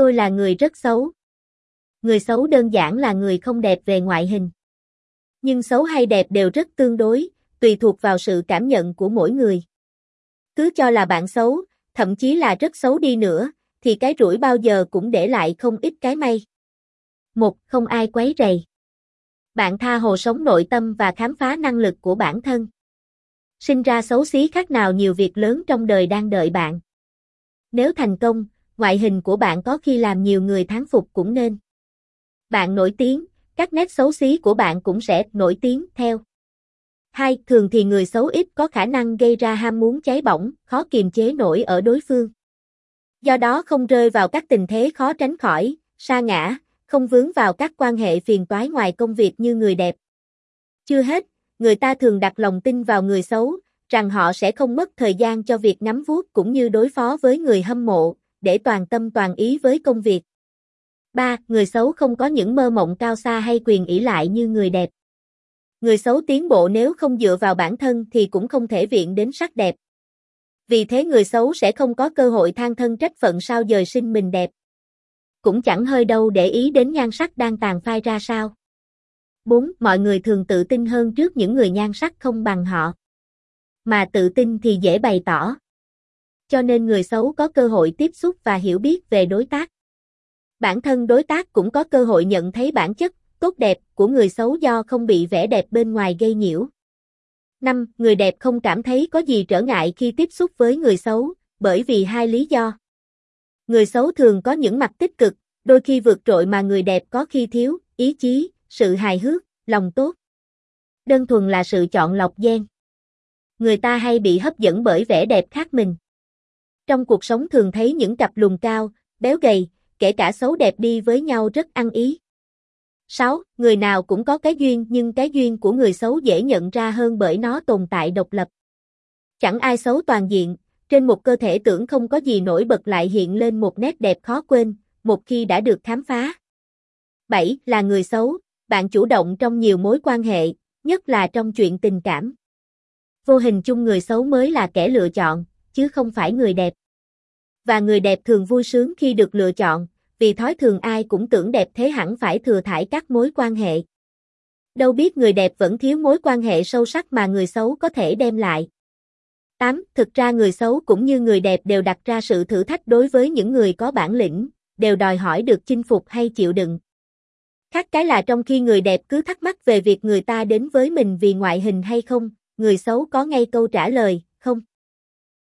Tôi là người rất xấu. Người xấu đơn giản là người không đẹp về ngoại hình. Nhưng xấu hay đẹp đều rất tương đối, tùy thuộc vào sự cảm nhận của mỗi người. Cứ cho là bạn xấu, thậm chí là rất xấu đi nữa, thì cái rủi bao giờ cũng để lại không ít cái may. Một, không ai quấy rầy. Bạn tha hồ sống nội tâm và khám phá năng lực của bản thân. Sinh ra xấu xí khác nào nhiều việc lớn trong đời đang đợi bạn. Nếu thành công, ngoại hình của bạn có khi làm nhiều người thán phục cũng nên. Bạn nổi tiếng, các nét xấu xí của bạn cũng sẽ nổi tiếng theo. Hai, thường thì người xấu ít có khả năng gây ra ham muốn cháy bỏng, khó kiềm chế nổi ở đối phương. Do đó không rơi vào các tình thế khó tránh khỏi, sa ngã, không vướng vào các quan hệ phiền toái ngoài công việc như người đẹp. Chưa hết, người ta thường đặt lòng tin vào người xấu, rằng họ sẽ không mất thời gian cho việc nắm vuốt cũng như đối phó với người hâm mộ, để toàn tâm toàn ý với công việc. 3. Người xấu không có những mơ mộng cao xa hay quyền ỷ lại như người đẹp. Người xấu tiến bộ nếu không dựa vào bản thân thì cũng không thể viện đến sắc đẹp. Vì thế người xấu sẽ không có cơ hội than thân trách phận sao dời sinh mình đẹp. Cũng chẳng hơi đâu để ý đến nhan sắc đang tàn phai ra sao. 4. Mọi người thường tự tin hơn trước những người nhan sắc không bằng họ. Mà tự tin thì dễ bày tỏ. Cho nên người xấu có cơ hội tiếp xúc và hiểu biết về đối tác. Bản thân đối tác cũng có cơ hội nhận thấy bản chất, tốt đẹp của người xấu do không bị vẻ đẹp bên ngoài gây nhiễu. 5. Người đẹp không cảm thấy có gì trở ngại khi tiếp xúc với người xấu, bởi vì hai lý do. Người xấu thường có những mặt tích cực, đôi khi vượt trội mà người đẹp có khi thiếu, ý chí, sự hài hước, lòng tốt. Đơn thuần là sự chọn lọc gen. Người ta hay bị hấp dẫn bởi vẻ đẹp khác mình. Trong cuộc sống thường thấy những cặp lùn cao, béo gầy, kể cả xấu đẹp đi với nhau rất ăn ý. 6. Người nào cũng có cái duyên nhưng cái duyên của người xấu dễ nhận ra hơn bởi nó tồn tại độc lập. Chẳng ai xấu toàn diện, trên một cơ thể tưởng không có gì nổi bật lại hiện lên một nét đẹp khó quên, một khi đã được khám phá. 7. Là người xấu, bạn chủ động trong nhiều mối quan hệ, nhất là trong chuyện tình cảm. Vô hình chung người xấu mới là kẻ lựa chọn, chứ không phải người đẹp. Và người đẹp thường vui sướng khi được lựa chọn, vì thói thường ai cũng tưởng đẹp thế hẳn phải thừa thải các mối quan hệ. Đâu biết người đẹp vẫn thiếu mối quan hệ sâu sắc mà người xấu có thể đem lại. 8. Thực ra người xấu cũng như người đẹp đều đặt ra sự thử thách đối với những người có bản lĩnh, đều đòi hỏi được chinh phục hay chịu đựng. Khác cái là trong khi người đẹp cứ thắc mắc về việc người ta đến với mình vì ngoại hình hay không, người xấu có ngay câu trả lời, không.